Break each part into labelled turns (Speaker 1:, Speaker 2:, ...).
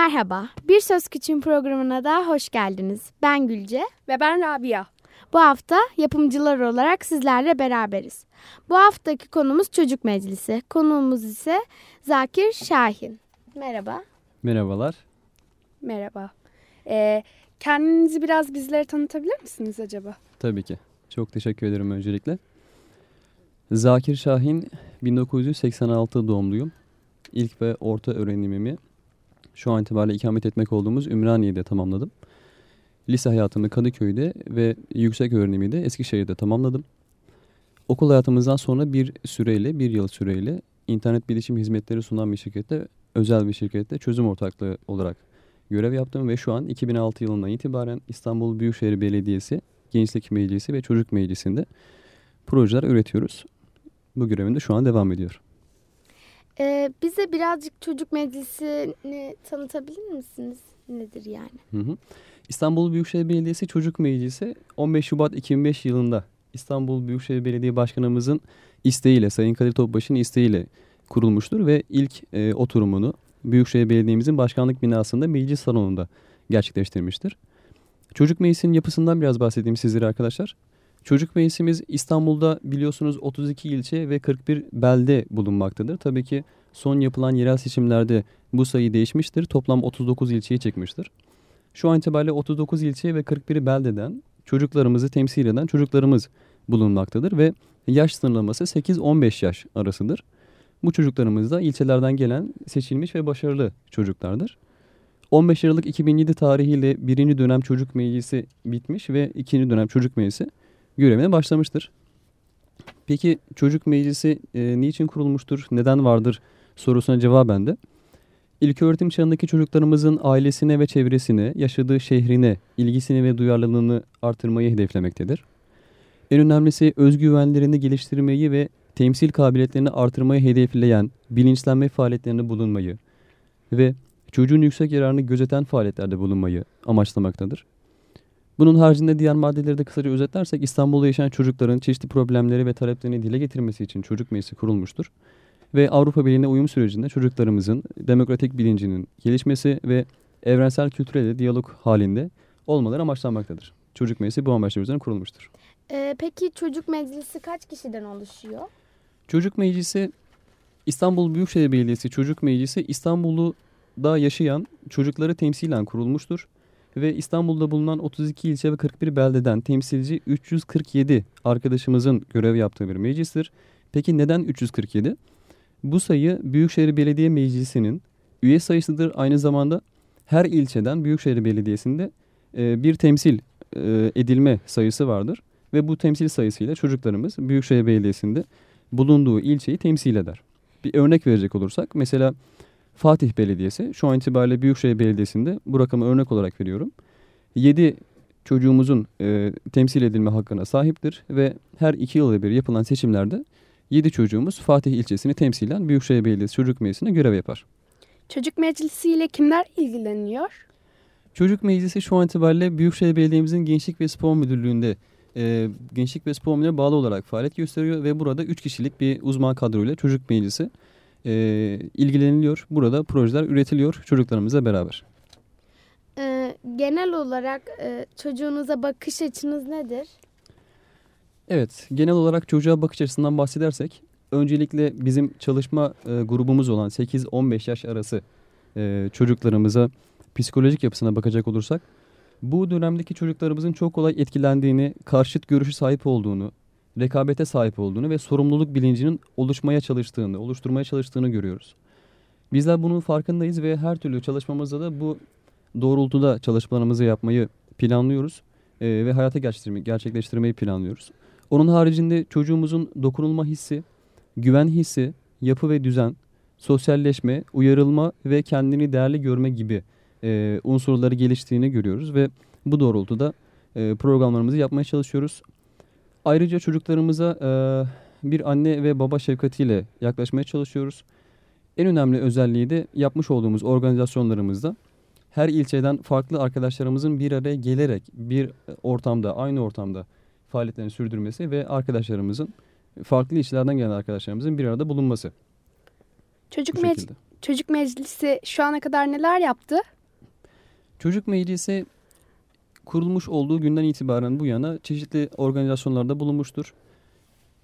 Speaker 1: Merhaba, Bir Söz Küçüğün programına da hoş geldiniz. Ben Gülce.
Speaker 2: Ve ben Rabia.
Speaker 1: Bu hafta yapımcılar olarak sizlerle beraberiz. Bu haftaki konumuz Çocuk Meclisi. Konuğumuz ise Zakir Şahin. Merhaba.
Speaker 3: Merhabalar.
Speaker 2: Merhaba. Ee, kendinizi biraz bizlere tanıtabilir misiniz acaba?
Speaker 3: Tabii ki. Çok teşekkür ederim öncelikle. Zakir Şahin 1986 doğumluyum. İlk ve orta öğrenimimi şu an itibariyle ikamet etmek olduğumuz Ümraniye'de tamamladım. Lise hayatımı Kadıköy'de ve yüksek öğrenimi de Eskişehir'de tamamladım. Okul hayatımızdan sonra bir süreyle, bir yıl süreyle internet bilişim hizmetleri sunan bir şirkette, özel bir şirkette çözüm ortaklığı olarak görev yaptım ve şu an 2006 yılından itibaren İstanbul Büyükşehir Belediyesi Gençlik Meclisi ve Çocuk Meclisi'nde projeler üretiyoruz. Bu görevim de şu an devam ediyor.
Speaker 1: Ee, bize birazcık Çocuk Meclisi'ni tanıtabilir misiniz? Nedir yani?
Speaker 3: Hı hı. İstanbul Büyükşehir Belediyesi Çocuk Meclisi 15 Şubat 2005 yılında İstanbul Büyükşehir Belediye Başkanımızın isteğiyle, Sayın Kadir Topbaşı'nın isteğiyle kurulmuştur ve ilk e, oturumunu Büyükşehir Belediye'mizin başkanlık binasında meclis salonunda gerçekleştirmiştir. Çocuk Meclisi'nin yapısından biraz bahsedeyim sizlere arkadaşlar. Çocuk Meclisimiz İstanbul'da biliyorsunuz 32 ilçe ve 41 belde bulunmaktadır. Tabii ki son yapılan yerel seçimlerde bu sayı değişmiştir. Toplam 39 ilçeyi çekmiştir. Şu an itibariyle 39 ilçe ve 41 beldeden çocuklarımızı temsil eden çocuklarımız bulunmaktadır ve yaş sınırlaması 8-15 yaş arasıdır. Bu çocuklarımız da ilçelerden gelen seçilmiş ve başarılı çocuklardır. 15 Aralık 2007 tarihiyle birinci dönem çocuk meclisi bitmiş ve ikinci dönem çocuk meclisi görevine başlamıştır. Peki çocuk meclisi e, niçin kurulmuştur, neden vardır sorusuna cevaben de İlk öğretim çağındaki çocuklarımızın ailesine ve çevresine, yaşadığı şehrine ilgisini ve duyarlılığını artırmayı hedeflemektedir. En önemlisi özgüvenlerini geliştirmeyi ve temsil kabiliyetlerini artırmayı hedefleyen bilinçlenme faaliyetlerinde bulunmayı ve çocuğun yüksek yararını gözeten faaliyetlerde bulunmayı amaçlamaktadır. Bunun haricinde diğer maddeleri de kısaca özetlersek İstanbul'da yaşayan çocukların çeşitli problemleri ve taleplerini dile getirmesi için çocuk meclisi kurulmuştur. Ve Avrupa Birliği'ne uyum sürecinde çocuklarımızın demokratik bilincinin gelişmesi ve evrensel kültürel diyalog halinde olmaları amaçlanmaktadır. Çocuk Meclisi bu amaçlar üzerine kurulmuştur.
Speaker 1: Ee, peki Çocuk Meclisi kaç kişiden oluşuyor?
Speaker 3: Çocuk Meclisi İstanbul Büyükşehir Belediyesi Çocuk Meclisi İstanbul'da yaşayan çocukları temsilen kurulmuştur. Ve İstanbul'da bulunan 32 ilçe ve 41 beldeden temsilci 347 arkadaşımızın görev yaptığı bir meclistir. Peki neden 347? Bu sayı Büyükşehir Belediye Meclisi'nin üye sayısıdır. Aynı zamanda her ilçeden Büyükşehir Belediyesi'nde e, bir temsil e, edilme sayısı vardır. Ve bu temsil sayısıyla çocuklarımız Büyükşehir Belediyesi'nde bulunduğu ilçeyi temsil eder. Bir örnek verecek olursak mesela Fatih Belediyesi şu an itibariyle Büyükşehir Belediyesi'nde bu rakamı örnek olarak veriyorum. 7 çocuğumuzun e, temsil edilme hakkına sahiptir ve her iki yılda bir yapılan seçimlerde 7 çocuğumuz Fatih ilçesini temsilen Büyükşehir Belediyesi Çocuk Meclisi'ne görev yapar.
Speaker 2: Çocuk Meclisi ile kimler ilgileniyor?
Speaker 3: Çocuk Meclisi şu an itibariyle Büyükşehir Belediye'mizin Gençlik ve Spor Müdürlüğü'nde e, Gençlik ve Spor Müdürlüğü'ne bağlı olarak faaliyet gösteriyor ve burada 3 kişilik bir uzman kadroyla Çocuk Meclisi e, ilgileniliyor. Burada projeler üretiliyor çocuklarımızla beraber.
Speaker 1: Ee, genel olarak e, çocuğunuza bakış açınız nedir?
Speaker 3: Evet, genel olarak çocuğa bakış açısından bahsedersek, öncelikle bizim çalışma e, grubumuz olan 8-15 yaş arası e, çocuklarımıza psikolojik yapısına bakacak olursak, bu dönemdeki çocuklarımızın çok kolay etkilendiğini, karşıt görüşü sahip olduğunu, rekabete sahip olduğunu ve sorumluluk bilincinin oluşmaya çalıştığını, oluşturmaya çalıştığını görüyoruz. Bizler bunun farkındayız ve her türlü çalışmamızda da bu doğrultuda çalışmalarımızı yapmayı planlıyoruz e, ve hayata gerçekleştirmeyi planlıyoruz. Onun haricinde çocuğumuzun dokunulma hissi, güven hissi, yapı ve düzen, sosyalleşme, uyarılma ve kendini değerli görme gibi e, unsurları geliştiğini görüyoruz ve bu doğrultuda e, programlarımızı yapmaya çalışıyoruz. Ayrıca çocuklarımıza e, bir anne ve baba şefkatiyle yaklaşmaya çalışıyoruz. En önemli özelliği de yapmış olduğumuz organizasyonlarımızda her ilçeden farklı arkadaşlarımızın bir araya gelerek bir ortamda, aynı ortamda faaliyetlerini sürdürmesi ve arkadaşlarımızın farklı işlerden gelen arkadaşlarımızın bir arada bulunması.
Speaker 2: Çocuk, me çocuk meclisi şu ana kadar neler yaptı?
Speaker 3: Çocuk Meclisi kurulmuş olduğu günden itibaren bu yana çeşitli organizasyonlarda bulunmuştur.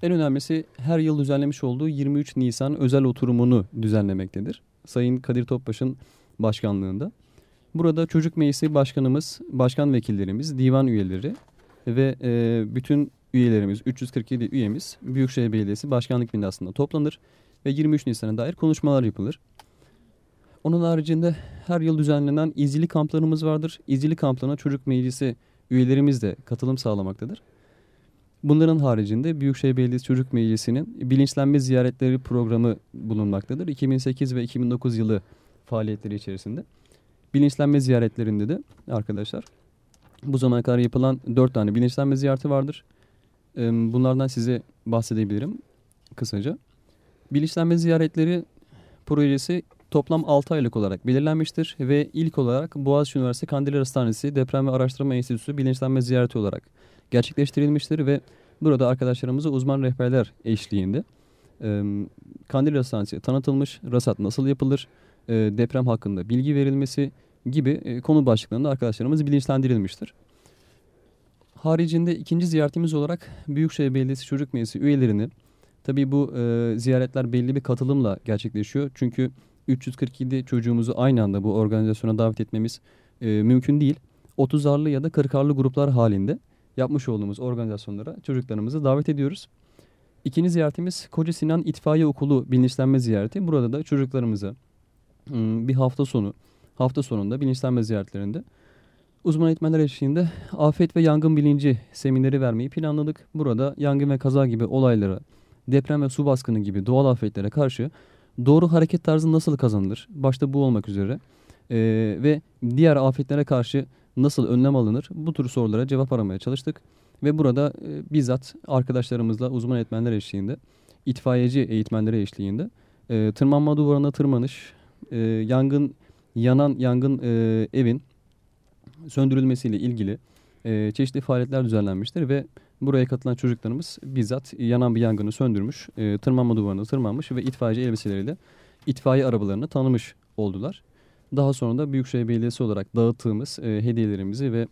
Speaker 3: En önemlisi her yıl düzenlemiş olduğu 23 Nisan özel oturumunu düzenlemektedir. Sayın Kadir Topbaş'ın başkanlığında. Burada Çocuk Meclisi Başkanımız, başkan vekillerimiz, divan üyeleri ve e, bütün üyelerimiz, 347 üyemiz Büyükşehir Belediyesi Başkanlık binasında toplanır ve 23 Nisan'a dair konuşmalar yapılır. Onun haricinde her yıl düzenlenen izcilik kamplarımız vardır. İzcilik kamplarına çocuk meclisi üyelerimiz de katılım sağlamaktadır. Bunların haricinde Büyükşehir Belediyesi Çocuk Meclisi'nin bilinçlenme ziyaretleri programı bulunmaktadır. 2008 ve 2009 yılı faaliyetleri içerisinde. Bilinçlenme ziyaretlerinde de arkadaşlar bu zamana kadar yapılan 4 tane bilinçlenme ziyareti vardır. Bunlardan size bahsedebilirim kısaca. Bilinçlenme ziyaretleri projesi toplam 6 aylık olarak belirlenmiştir ve ilk olarak Boğaziçi Üniversitesi Kandilli Hastanesi Deprem ve Araştırma Enstitüsü bilinçlenme ziyareti olarak gerçekleştirilmiştir ve burada arkadaşlarımıza uzman rehberler eşliğinde e, Kandilli Hastanesi tanıtılmış, rasat nasıl yapılır, e, deprem hakkında bilgi verilmesi gibi e, konu başlıklarında arkadaşlarımız bilinçlendirilmiştir. Haricinde ikinci ziyaretimiz olarak Büyükşehir Belediyesi Çocuk Meclisi üyelerini tabii bu e, ziyaretler belli bir katılımla gerçekleşiyor. Çünkü 347 çocuğumuzu aynı anda bu organizasyona davet etmemiz e, mümkün değil. 30'arlı ya da 40'arlı gruplar halinde yapmış olduğumuz organizasyonlara çocuklarımızı davet ediyoruz. İkinci ziyaretimiz Koca Sinan İtfaiye Okulu bilinçlenme ziyareti. Burada da çocuklarımıza bir hafta sonu, hafta sonunda bilinçlenme ziyaretlerinde uzman eğitmenler eşliğinde afet ve yangın bilinci semineri vermeyi planladık. Burada yangın ve kaza gibi olaylara, deprem ve su baskını gibi doğal afetlere karşı doğru hareket tarzı nasıl kazanılır? Başta bu olmak üzere. E, ve diğer afetlere karşı nasıl önlem alınır? Bu tür sorulara cevap aramaya çalıştık. Ve burada e, bizzat arkadaşlarımızla uzman eğitmenler eşliğinde, itfaiyeci eğitmenleri eşliğinde e, tırmanma duvarına tırmanış, e, yangın yanan yangın e, evin söndürülmesiyle ilgili e, çeşitli faaliyetler düzenlenmiştir ve buraya katılan çocuklarımız bizzat yanan bir yangını söndürmüş, e, tırmanma duvarına tırmanmış ve itfaiyeci elbiseleriyle itfaiye arabalarını tanımış oldular. Daha sonra da Büyükşehir Belediyesi olarak dağıttığımız e, hediyelerimizi ve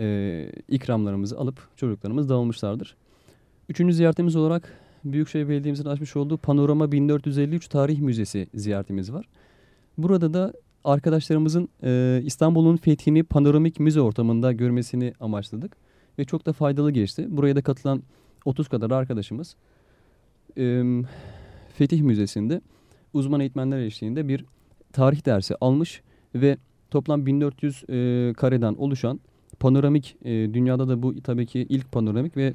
Speaker 3: e, ikramlarımızı alıp çocuklarımız dağılmışlardır. Üçüncü ziyaretimiz olarak Büyükşehir Belediye'mizin açmış olduğu Panorama 1453 Tarih Müzesi ziyaretimiz var. Burada da arkadaşlarımızın e, İstanbul'un fethini panoramik müze ortamında görmesini amaçladık. Ve çok da faydalı geçti. Buraya da katılan 30 kadar arkadaşımız e, Fetih Müzesi'nde uzman eğitmenler eşliğinde bir tarih dersi almış ve toplam 1400 e, kareden oluşan panoramik e, dünyada da bu tabii ki ilk panoramik ve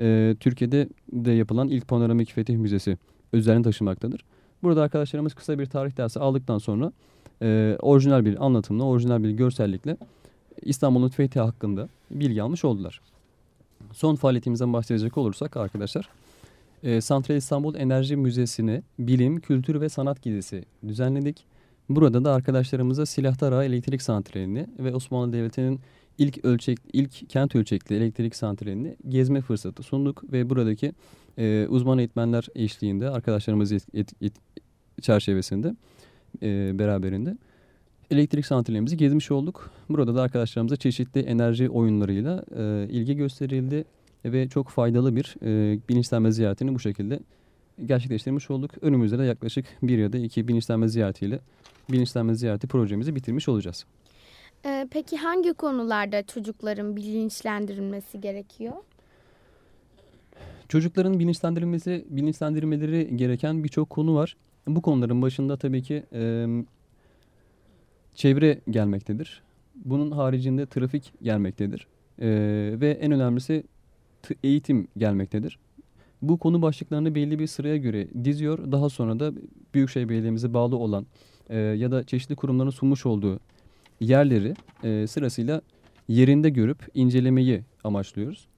Speaker 3: e, Türkiye'de de yapılan ilk panoramik Fetih Müzesi özelliğini taşımaktadır. Burada arkadaşlarımız kısa bir tarih dersi aldıktan sonra e, orijinal bir anlatımla, orijinal bir görsellikle İstanbul'un fethi hakkında bilgi almış oldular. Son faaliyetimizden bahsedecek olursak arkadaşlar, e, Santral İstanbul Enerji Müzesi'ne bilim, kültür ve sanat gezisi düzenledik. Burada da arkadaşlarımıza Silahtara Elektrik Santrali'ni ve Osmanlı Devleti'nin ilk ölçek ilk kent ölçekli elektrik santralini gezme fırsatı sunduk ve buradaki e, uzman eğitmenler eşliğinde arkadaşlarımız et, et, et, çerçevesinde e, beraberinde elektrik santralimizi gezmiş olduk. Burada da arkadaşlarımıza çeşitli enerji oyunlarıyla e, ilgi gösterildi ve çok faydalı bir e, bilinçlenme ziyaretini bu şekilde gerçekleştirmiş olduk. Önümüzde de yaklaşık bir ya da iki bilinçlenme ziyaretiyle bilinçlenme ziyareti projemizi bitirmiş olacağız.
Speaker 1: Ee, peki hangi konularda çocukların bilinçlendirilmesi gerekiyor?
Speaker 3: Çocukların bilinçlendirilmesi, bilinçlendirmeleri gereken birçok konu var. Bu konuların başında tabii ki e, çevre gelmektedir. Bunun haricinde trafik gelmektedir. E, ve en önemlisi eğitim gelmektedir. Bu konu başlıklarını belli bir sıraya göre diziyor. Daha sonra da Büyükşehir Belediye'mize bağlı olan e, ya da çeşitli kurumların sunmuş olduğu yerleri e, sırasıyla yerinde görüp incelemeyi amaçlıyoruz.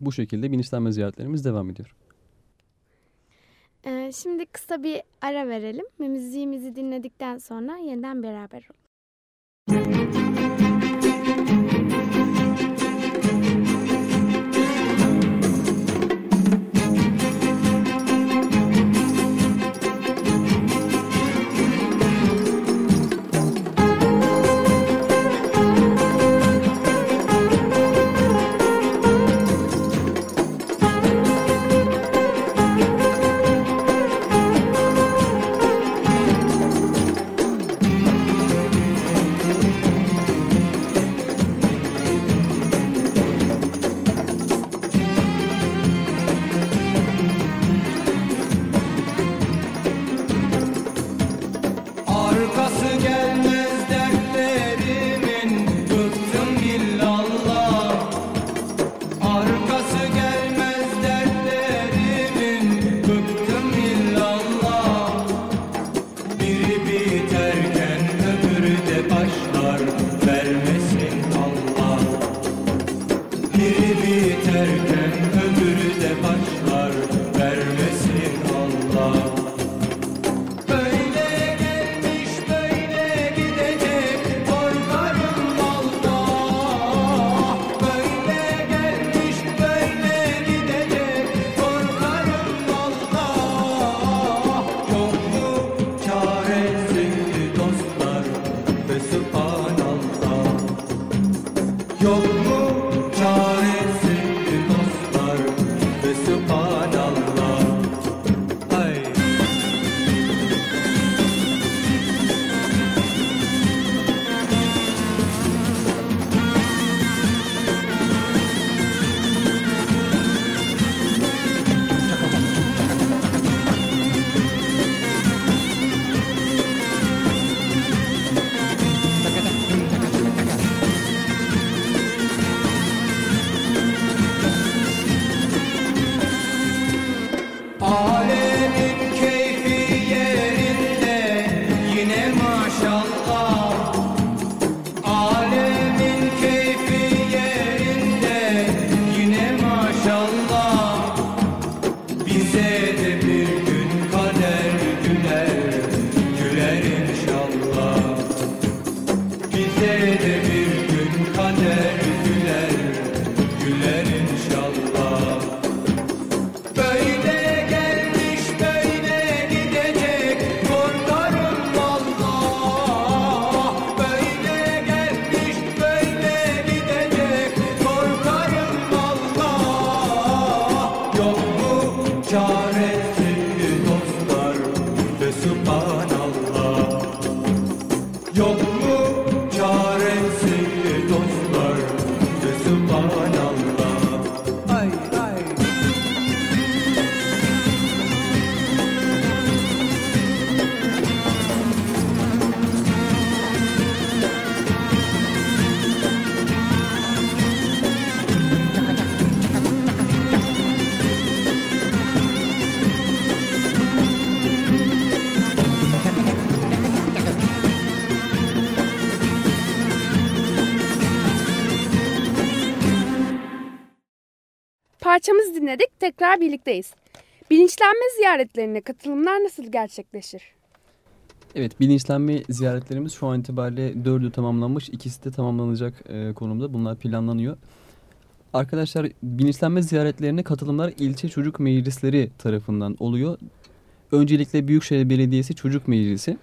Speaker 3: Bu şekilde bilinçlenme ziyaretlerimiz devam ediyor.
Speaker 1: Ee, şimdi kısa bir ara verelim ve müziğimizi dinledikten sonra yeniden beraber olalım.
Speaker 2: Tekrar birlikteyiz. Bilinçlenme ziyaretlerine katılımlar nasıl gerçekleşir?
Speaker 3: Evet, bilinçlenme ziyaretlerimiz şu an itibariyle dördü tamamlanmış, ikisi de tamamlanacak e, konumda. Bunlar planlanıyor. Arkadaşlar bilinçlenme ziyaretlerine katılımlar ilçe çocuk meclisleri tarafından oluyor. Öncelikle Büyükşehir Belediyesi Çocuk Meclisi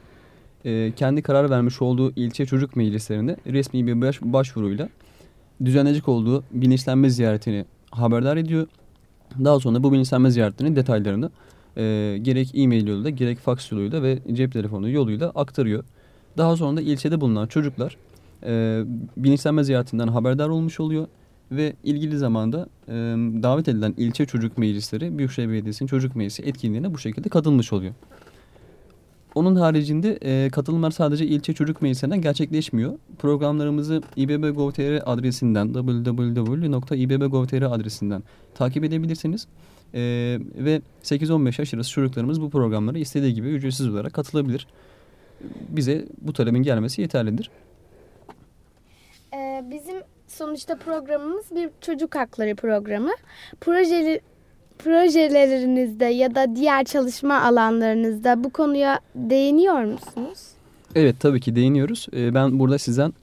Speaker 3: e, kendi karar vermiş olduğu ilçe çocuk meclislerinde resmi bir baş, başvuruyla düzenleyecek olduğu bilinçlenme ziyaretini haberdar ediyor. Daha sonra bu bilinçlenme ziyaretlerinin detaylarını e, gerek e-mail yoluyla gerek fax yoluyla ve cep telefonu yoluyla aktarıyor. Daha sonra da ilçede bulunan çocuklar e, bilinçlenme ziyaretinden haberdar olmuş oluyor ve ilgili zamanda e, davet edilen ilçe çocuk meclisleri Büyükşehir Belediyesi'nin çocuk meclisi etkinliğine bu şekilde katılmış oluyor. Onun haricinde e, katılımlar sadece ilçe çocuk meclisinden gerçekleşmiyor. Programlarımızı ibb.gov.tr adresinden www.ibb.gov.tr adresinden takip edebilirsiniz. E, ve 8-15 yaş arası çocuklarımız bu programlara istediği gibi ücretsiz olarak katılabilir. Bize bu talebin gelmesi yeterlidir.
Speaker 1: Ee, bizim sonuçta programımız bir çocuk hakları programı. Projeli, projelerinizde ya da diğer çalışma alanlarınızda bu konuya değiniyor musunuz?
Speaker 3: Evet tabii ki değiniyoruz. Ee, ben burada sizden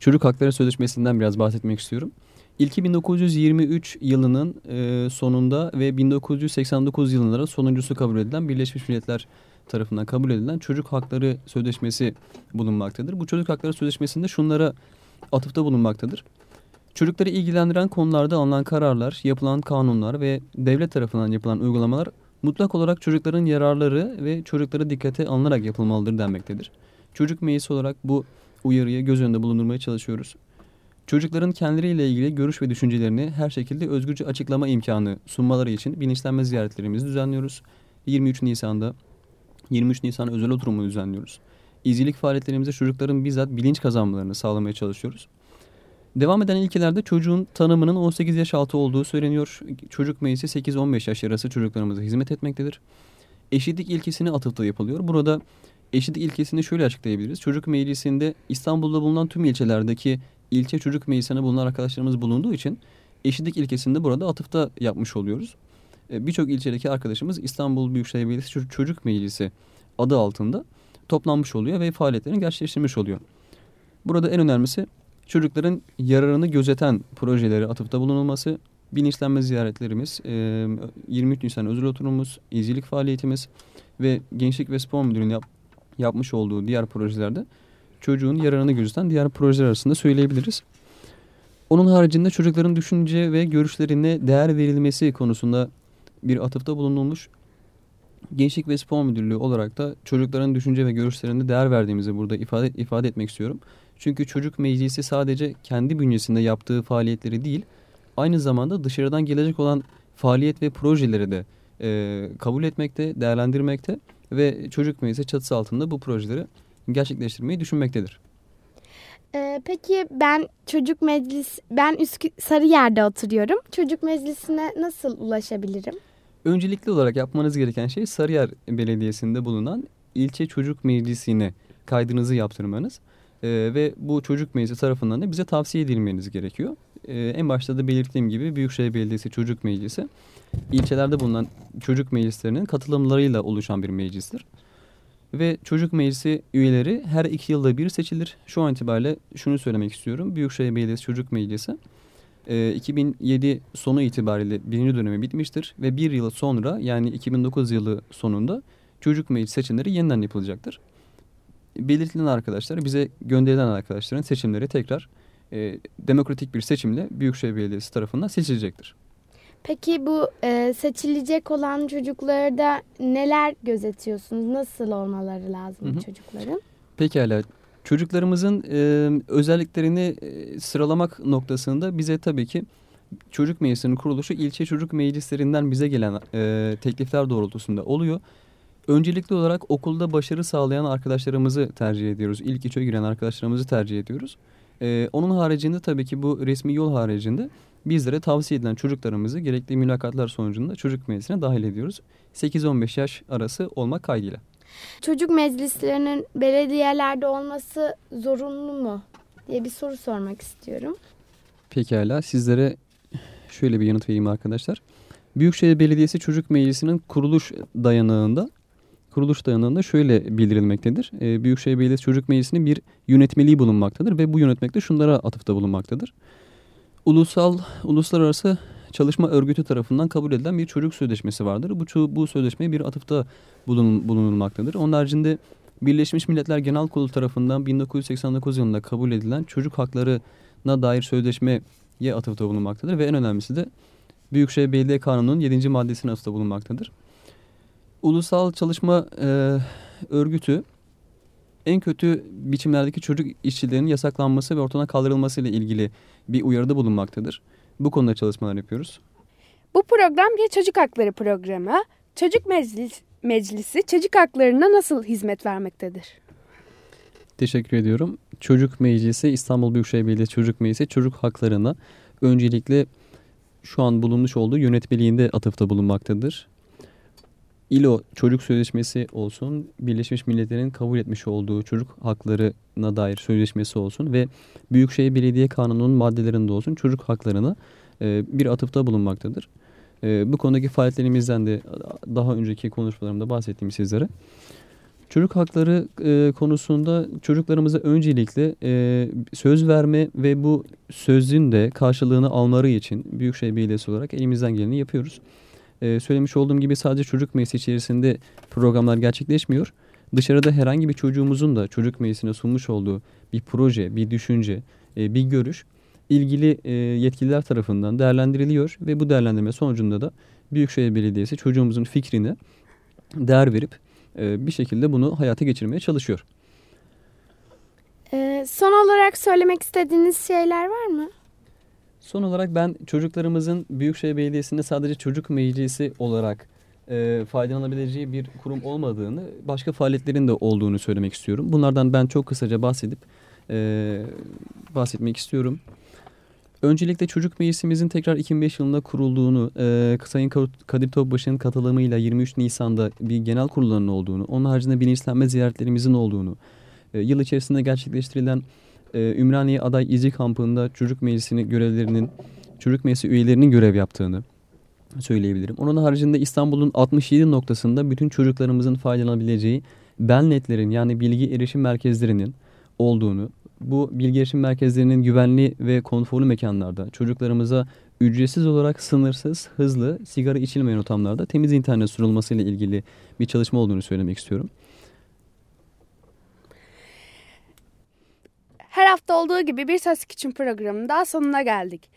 Speaker 3: Çocuk Hakları Sözleşmesi'nden biraz bahsetmek istiyorum. İlki 1923 yılının e, sonunda ve 1989 yılında sonuncusu kabul edilen Birleşmiş Milletler tarafından kabul edilen Çocuk Hakları Sözleşmesi bulunmaktadır. Bu Çocuk Hakları Sözleşmesi'nde şunlara atıfta bulunmaktadır. Çocukları ilgilendiren konularda alınan kararlar, yapılan kanunlar ve devlet tarafından yapılan uygulamalar mutlak olarak çocukların yararları ve çocuklara dikkate alınarak yapılmalıdır denmektedir. Çocuk meclisi olarak bu uyarıyı göz önünde bulundurmaya çalışıyoruz. Çocukların kendileriyle ilgili görüş ve düşüncelerini her şekilde özgürce açıklama imkanı sunmaları için bilinçlenme ziyaretlerimizi düzenliyoruz. 23 Nisan'da 23 Nisan özel oturumu düzenliyoruz. İzcilik faaliyetlerimizde çocukların bizzat bilinç kazanmalarını sağlamaya çalışıyoruz. Devam eden ilkelerde çocuğun tanımının 18 yaş altı olduğu söyleniyor. Çocuk meclisi 8-15 yaş arası çocuklarımıza hizmet etmektedir. Eşitlik ilkesine atıfta yapılıyor. Burada eşitlik ilkesini şöyle açıklayabiliriz. Çocuk meclisinde İstanbul'da bulunan tüm ilçelerdeki ilçe çocuk meclisine bulunan arkadaşlarımız bulunduğu için eşitlik ilkesinde burada atıfta yapmış oluyoruz. E, birçok ilçedeki arkadaşımız İstanbul Büyükşehir Belediyesi Çocuk Meclisi adı altında toplanmış oluyor ve faaliyetlerini gerçekleştirmiş oluyor. Burada en önemlisi çocukların yararını gözeten projeleri atıfta bulunulması, bilinçlenme ziyaretlerimiz, 23 Nisan özel oturumumuz, izcilik faaliyetimiz ve Gençlik ve Spor Müdürlüğü'nün yap, yapmış olduğu diğer projelerde çocuğun yararını gözeten diğer projeler arasında söyleyebiliriz. Onun haricinde çocukların düşünce ve görüşlerine değer verilmesi konusunda bir atıfta bulunulmuş. Gençlik ve Spor Müdürlüğü olarak da çocukların düşünce ve görüşlerine değer verdiğimizi burada ifade, ifade etmek istiyorum. Çünkü çocuk meclisi sadece kendi bünyesinde yaptığı faaliyetleri değil, aynı zamanda dışarıdan gelecek olan faaliyet ve projeleri de e, kabul etmekte, değerlendirmekte ve çocuk meclisi çatısı altında bu projeleri gerçekleştirmeyi düşünmektedir.
Speaker 1: Ee, peki ben çocuk meclis, ben Üskü, Sarıyer'de oturuyorum. Çocuk meclisine nasıl ulaşabilirim?
Speaker 3: Öncelikli olarak yapmanız gereken şey Sarıyer Belediyesi'nde bulunan ilçe çocuk meclisine kaydınızı yaptırmanız e, ve bu çocuk meclisi tarafından da bize tavsiye edilmeniz gerekiyor. E, en başta da belirttiğim gibi Büyükşehir Belediyesi Çocuk Meclisi ilçelerde bulunan çocuk meclislerinin katılımlarıyla oluşan bir meclistir. Ve çocuk meclisi üyeleri her iki yılda bir seçilir. Şu an itibariyle şunu söylemek istiyorum. Büyükşehir Belediyesi Çocuk Meclisi 2007 e, sonu itibariyle birinci dönemi bitmiştir. Ve bir yıl sonra yani 2009 yılı sonunda çocuk meclis seçimleri yeniden yapılacaktır belirtilen arkadaşlar, bize gönderilen arkadaşların seçimleri tekrar e, demokratik bir seçimle Büyükşehir Belediyesi tarafından seçilecektir.
Speaker 1: Peki bu e, seçilecek olan çocuklarda neler gözetiyorsunuz? Nasıl olmaları lazım hı hı. çocukların?
Speaker 3: Pekala. Çocuklarımızın e, özelliklerini e, sıralamak noktasında bize tabii ki çocuk meclisinin kuruluşu ilçe çocuk meclislerinden bize gelen e, teklifler doğrultusunda oluyor. Öncelikli olarak okulda başarı sağlayan arkadaşlarımızı tercih ediyoruz. İlk içe giren arkadaşlarımızı tercih ediyoruz. Ee, onun haricinde tabii ki bu resmi yol haricinde bizlere tavsiye edilen çocuklarımızı gerekli mülakatlar sonucunda çocuk meclisine dahil ediyoruz. 8-15 yaş arası olmak kaydıyla.
Speaker 1: Çocuk meclislerinin belediyelerde olması zorunlu mu diye bir soru sormak istiyorum.
Speaker 3: Pekala sizlere şöyle bir yanıt vereyim arkadaşlar. Büyükşehir Belediyesi Çocuk Meclisi'nin kuruluş dayanağında kuruluş dayanağında şöyle bildirilmektedir. E, Büyükşehir Belediyesi Çocuk Meclisi'nin bir yönetmeliği bulunmaktadır ve bu yönetmekte şunlara atıfta bulunmaktadır. Ulusal, uluslararası çalışma örgütü tarafından kabul edilen bir çocuk sözleşmesi vardır. Bu, bu sözleşmeye bir atıfta bulun, bulunulmaktadır. Onun haricinde Birleşmiş Milletler Genel Kurulu tarafından 1989 yılında kabul edilen çocuk haklarına dair sözleşmeye atıfta bulunmaktadır. Ve en önemlisi de Büyükşehir Belediye Kanunu'nun 7. maddesine atıfta bulunmaktadır. Ulusal Çalışma e, Örgütü en kötü biçimlerdeki çocuk işçilerinin yasaklanması ve ortadan kaldırılması ile ilgili bir uyarıda bulunmaktadır. Bu konuda çalışmalar yapıyoruz.
Speaker 2: Bu program bir çocuk hakları programı. Çocuk Meclis, Meclisi çocuk haklarına nasıl hizmet vermektedir?
Speaker 3: Teşekkür ediyorum. Çocuk Meclisi İstanbul Büyükşehir Belediyesi Çocuk Meclisi çocuk haklarına öncelikle şu an bulunmuş olduğu yönetmeliğinde atıfta bulunmaktadır. İLO Çocuk Sözleşmesi olsun, Birleşmiş Milletler'in kabul etmiş olduğu çocuk haklarına dair sözleşmesi olsun ve Büyükşehir Belediye Kanunu'nun maddelerinde olsun çocuk haklarına e, bir atıfta bulunmaktadır. E, bu konudaki faaliyetlerimizden de daha önceki konuşmalarımda bahsettiğim sizlere. Çocuk hakları e, konusunda çocuklarımıza öncelikle e, söz verme ve bu sözün de karşılığını almaları için Büyükşehir Belediyesi olarak elimizden geleni yapıyoruz. E, söylemiş olduğum gibi sadece çocuk meclisi içerisinde programlar gerçekleşmiyor. Dışarıda herhangi bir çocuğumuzun da çocuk meclisine sunmuş olduğu bir proje, bir düşünce, e, bir görüş ilgili e, yetkililer tarafından değerlendiriliyor ve bu değerlendirme sonucunda da Büyükşehir Belediyesi çocuğumuzun fikrine değer verip e, bir şekilde bunu hayata geçirmeye çalışıyor.
Speaker 1: Ee, son olarak söylemek istediğiniz şeyler var mı?
Speaker 3: Son olarak ben çocuklarımızın Büyükşehir Belediyesi'nde sadece çocuk meclisi olarak e, faydalanabileceği bir kurum olmadığını, başka faaliyetlerin de olduğunu söylemek istiyorum. Bunlardan ben çok kısaca bahsedip e, bahsetmek istiyorum. Öncelikle çocuk meclisimizin tekrar 2005 yılında kurulduğunu, e, Sayın Kadir Topbaşı'nın katılımıyla 23 Nisan'da bir genel kurulların olduğunu, onun haricinde bilinçlenme ziyaretlerimizin olduğunu, e, yıl içerisinde gerçekleştirilen e, Ümraniye Aday İzi Kampı'nda çocuk meclisinin görevlerinin, çocuk meclisi üyelerinin görev yaptığını söyleyebilirim. Onun haricinde İstanbul'un 67 noktasında bütün çocuklarımızın faydalanabileceği Belnetlerin yani bilgi erişim merkezlerinin olduğunu, bu bilgi erişim merkezlerinin güvenli ve konforlu mekanlarda çocuklarımıza ücretsiz olarak sınırsız, hızlı, sigara içilmeyen ortamlarda temiz internet sunulması ile ilgili bir çalışma olduğunu söylemek istiyorum.
Speaker 2: Her hafta olduğu gibi bir Söz Küçüm programının daha sonuna geldik.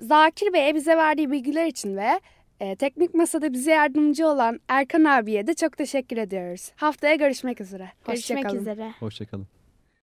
Speaker 2: Zakir Bey'e bize verdiği bilgiler için ve e, teknik masada bize yardımcı olan Erkan abiye de çok teşekkür ediyoruz. Haftaya görüşmek üzere.
Speaker 1: Görüşmek üzere.
Speaker 3: Hoşçakalın.